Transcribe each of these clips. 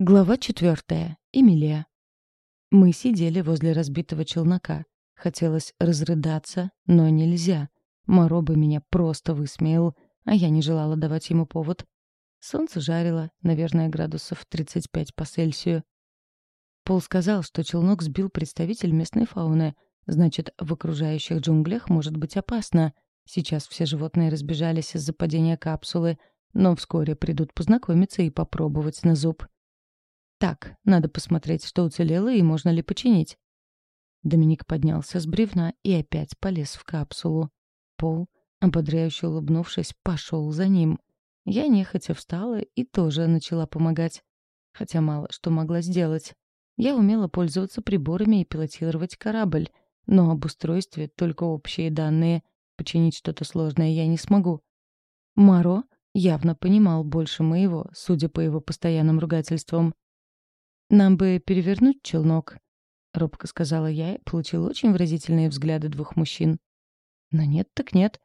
Глава четвертая. Эмилия. Мы сидели возле разбитого челнока. Хотелось разрыдаться, но нельзя. Моро бы меня просто высмеял, а я не желала давать ему повод. Солнце жарило, наверное, градусов 35 по Цельсию. Пол сказал, что челнок сбил представитель местной фауны. Значит, в окружающих джунглях может быть опасно. Сейчас все животные разбежались из-за падения капсулы, но вскоре придут познакомиться и попробовать на зуб. Так, надо посмотреть, что уцелело и можно ли починить. Доминик поднялся с бревна и опять полез в капсулу. Пол, ободряюще улыбнувшись, пошел за ним. Я нехотя встала и тоже начала помогать. Хотя мало что могла сделать. Я умела пользоваться приборами и пилотировать корабль, но об устройстве только общие данные. Починить что-то сложное я не смогу. Маро явно понимал больше моего, судя по его постоянным ругательствам. «Нам бы перевернуть челнок», — робко сказала я и получила очень выразительные взгляды двух мужчин. «Но нет так нет».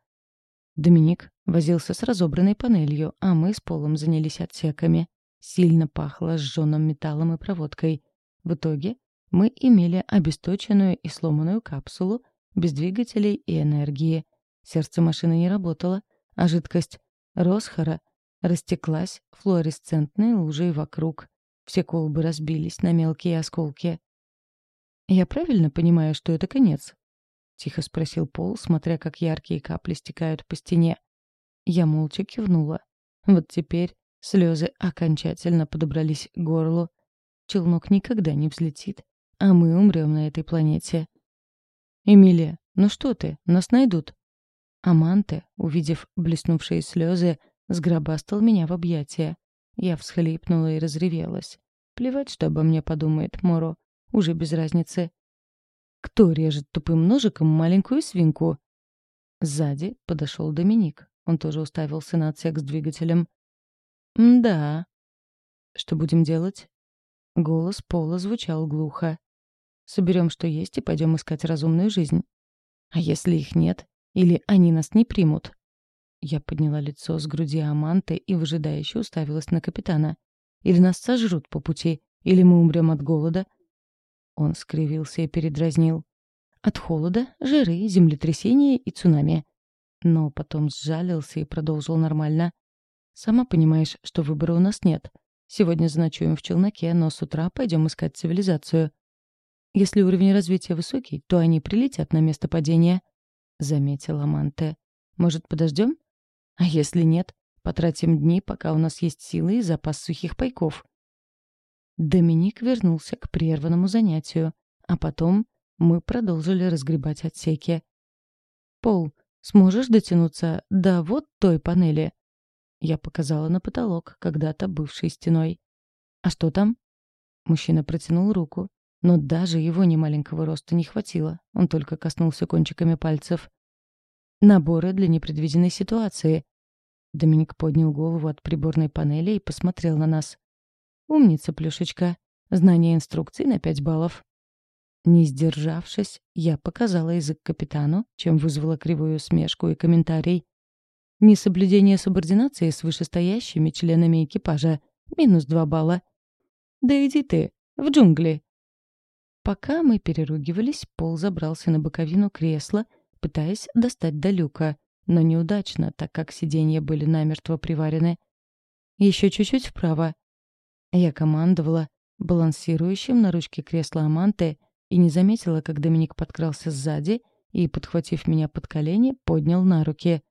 Доминик возился с разобранной панелью, а мы с Полом занялись отсеками. Сильно пахло сжёным металлом и проводкой. В итоге мы имели обесточенную и сломанную капсулу без двигателей и энергии. Сердце машины не работало, а жидкость Росхара растеклась флуоресцентной лужей вокруг. Все колбы разбились на мелкие осколки. «Я правильно понимаю, что это конец?» — тихо спросил Пол, смотря, как яркие капли стекают по стене. Я молча кивнула. Вот теперь слезы окончательно подобрались к горлу. Челнок никогда не взлетит, а мы умрем на этой планете. «Эмилия, ну что ты, нас найдут». Аманте, увидев блеснувшие слезы, сгробастал меня в объятия. Я всхлипнула и разревелась. Плевать, что обо мне подумает Моро. Уже без разницы. Кто режет тупым ножиком маленькую свинку? Сзади подошел Доминик. Он тоже уставился на отсек с двигателем. «Да». «Что будем делать?» Голос Пола звучал глухо. «Соберем, что есть, и пойдем искать разумную жизнь. А если их нет? Или они нас не примут?» Я подняла лицо с груди Аманты и выжидающе уставилась на капитана. «Или нас сожрут по пути, или мы умрем от голода». Он скривился и передразнил. «От холода, жиры, землетрясения и цунами». Но потом сжалился и продолжил нормально. «Сама понимаешь, что выбора у нас нет. Сегодня заночуем в челноке, но с утра пойдем искать цивилизацию. Если уровень развития высокий, то они прилетят на место падения», — заметила Аманте. «Может, подождем? А если нет, потратим дни, пока у нас есть силы и запас сухих пайков. Доминик вернулся к прерванному занятию, а потом мы продолжили разгребать отсеки. «Пол, сможешь дотянуться до вот той панели?» Я показала на потолок, когда-то бывший стеной. «А что там?» Мужчина протянул руку, но даже его немаленького роста не хватило. Он только коснулся кончиками пальцев. Наборы для непредвиденной ситуации. Доминик поднял голову от приборной панели и посмотрел на нас. «Умница, Плюшечка. Знание инструкций на пять баллов». Не сдержавшись, я показала язык капитану, чем вызвала кривую смешку и комментарий. Несоблюдение субординации с вышестоящими членами экипажа. Минус два балла. «Да иди ты, в джунгли!» Пока мы переругивались, Пол забрался на боковину кресла — пытаясь достать до люка, но неудачно, так как сиденья были намертво приварены. Еще чуть-чуть вправо. Я командовала, балансирующим на ручке кресла Аманте, и не заметила, как Доминик подкрался сзади и, подхватив меня под колени, поднял на руки.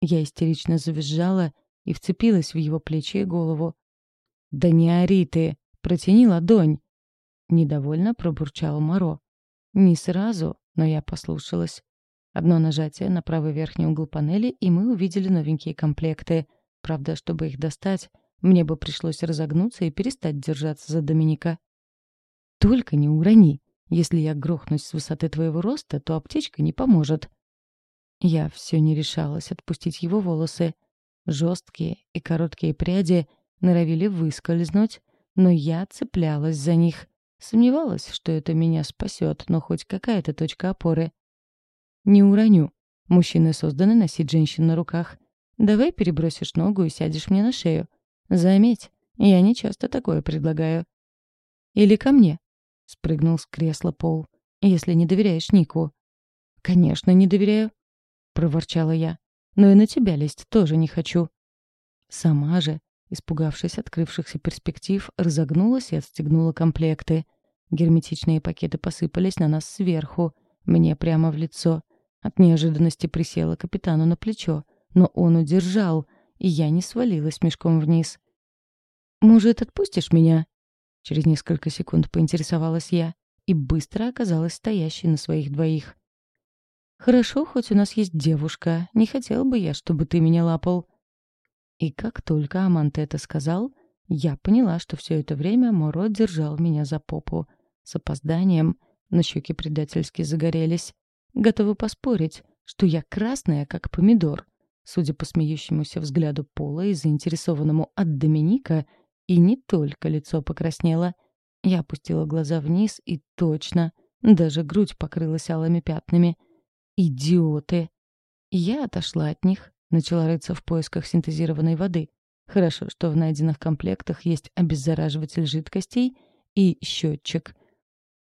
Я истерично завизжала и вцепилась в его плечи и голову. «Да не ори ты! Протяни ладонь!» Недовольно пробурчал Моро. Не сразу, но я послушалась. Одно нажатие на правый верхний угол панели, и мы увидели новенькие комплекты. Правда, чтобы их достать, мне бы пришлось разогнуться и перестать держаться за Доминика. «Только не урони. Если я грохнусь с высоты твоего роста, то аптечка не поможет». Я все не решалась отпустить его волосы. Жесткие и короткие пряди норовили выскользнуть, но я цеплялась за них. Сомневалась, что это меня спасет, но хоть какая-то точка опоры. Не уроню. Мужчины созданы носить женщин на руках. Давай перебросишь ногу и сядешь мне на шею. Заметь, Я не часто такое предлагаю». «Или ко мне?» — спрыгнул с кресла Пол. «Если не доверяешь Нику». «Конечно, не доверяю», — проворчала я. «Но и на тебя лезть тоже не хочу». Сама же, испугавшись открывшихся перспектив, разогнулась и отстегнула комплекты. Герметичные пакеты посыпались на нас сверху, мне прямо в лицо. От неожиданности присела капитану на плечо, но он удержал, и я не свалилась мешком вниз. «Может, отпустишь меня?» Через несколько секунд поинтересовалась я и быстро оказалась стоящей на своих двоих. «Хорошо, хоть у нас есть девушка. Не хотел бы я, чтобы ты меня лапал». И как только Амант это сказал, я поняла, что все это время Моро держал меня за попу. С опозданием на щеки предательски загорелись. Готовы поспорить, что я красная, как помидор. Судя по смеющемуся взгляду Пола и заинтересованному от Доминика, и не только лицо покраснело. Я опустила глаза вниз, и точно, даже грудь покрылась алыми пятнами. Идиоты! Я отошла от них, начала рыться в поисках синтезированной воды. Хорошо, что в найденных комплектах есть обеззараживатель жидкостей и счетчик.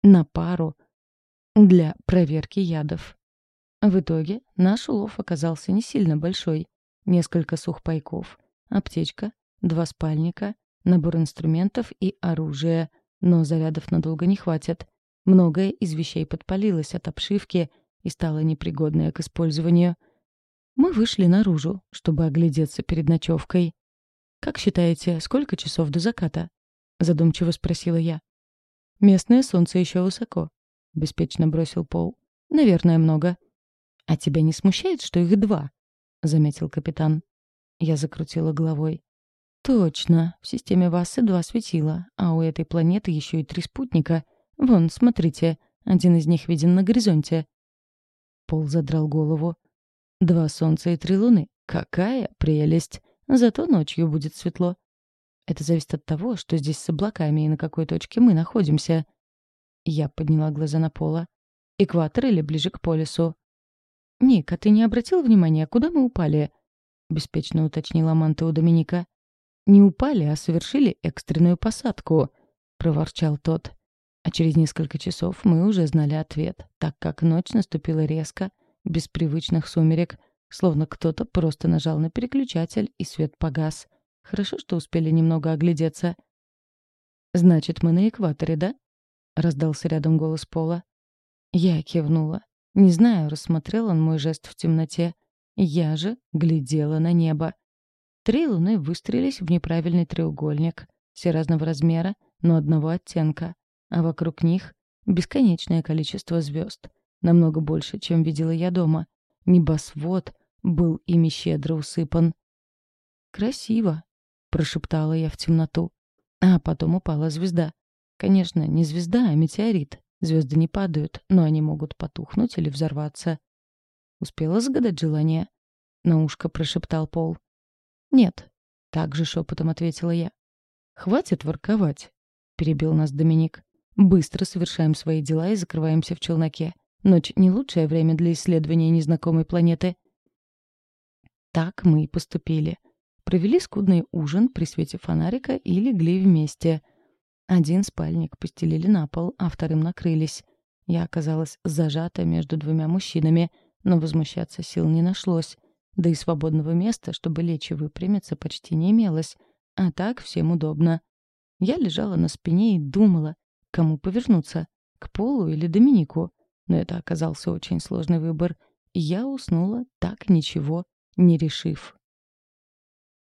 На пару для проверки ядов. В итоге наш улов оказался не сильно большой. Несколько сухпайков, аптечка, два спальника, набор инструментов и оружия, но зарядов надолго не хватит. Многое из вещей подпалилось от обшивки и стало непригодное к использованию. Мы вышли наружу, чтобы оглядеться перед ночевкой. «Как считаете, сколько часов до заката?» — задумчиво спросила я. «Местное солнце еще высоко», — беспечно бросил Пол. «Наверное, много». «А тебя не смущает, что их два?» — заметил капитан. Я закрутила головой. «Точно. В системе Вассы два светила, а у этой планеты еще и три спутника. Вон, смотрите, один из них виден на горизонте». Пол задрал голову. «Два солнца и три луны. Какая прелесть! Зато ночью будет светло. Это зависит от того, что здесь с облаками и на какой точке мы находимся». Я подняла глаза на Пола. «Экватор или ближе к полюсу?» «Ник, а ты не обратил внимания, куда мы упали?» — беспечно уточнила Манта у Доминика. «Не упали, а совершили экстренную посадку», — проворчал тот. А через несколько часов мы уже знали ответ, так как ночь наступила резко, без привычных сумерек, словно кто-то просто нажал на переключатель, и свет погас. Хорошо, что успели немного оглядеться. «Значит, мы на экваторе, да?» — раздался рядом голос Пола. Я кивнула. Не знаю, рассмотрел он мой жест в темноте. Я же глядела на небо. Три луны выстрелились в неправильный треугольник. Все разного размера, но одного оттенка. А вокруг них бесконечное количество звезд. Намного больше, чем видела я дома. Небосвод был ими щедро усыпан. «Красиво», — прошептала я в темноту. А потом упала звезда. Конечно, не звезда, а метеорит. Звезды не падают, но они могут потухнуть или взорваться. Успела загадать желание? На ушко прошептал Пол. Нет. Так же шепотом ответила я. Хватит ворковать, перебил нас Доминик. Быстро совершаем свои дела и закрываемся в челноке. Ночь — не лучшее время для исследования незнакомой планеты. Так мы и поступили. Провели скудный ужин при свете фонарика и легли вместе — один спальник постелили на пол, а вторым накрылись. Я оказалась зажата между двумя мужчинами, но возмущаться сил не нашлось. Да и свободного места, чтобы лечь и выпрямиться, почти не имелось. А так всем удобно. Я лежала на спине и думала, кому повернуться, к Полу или Доминику. Но это оказался очень сложный выбор. Я уснула, так ничего не решив.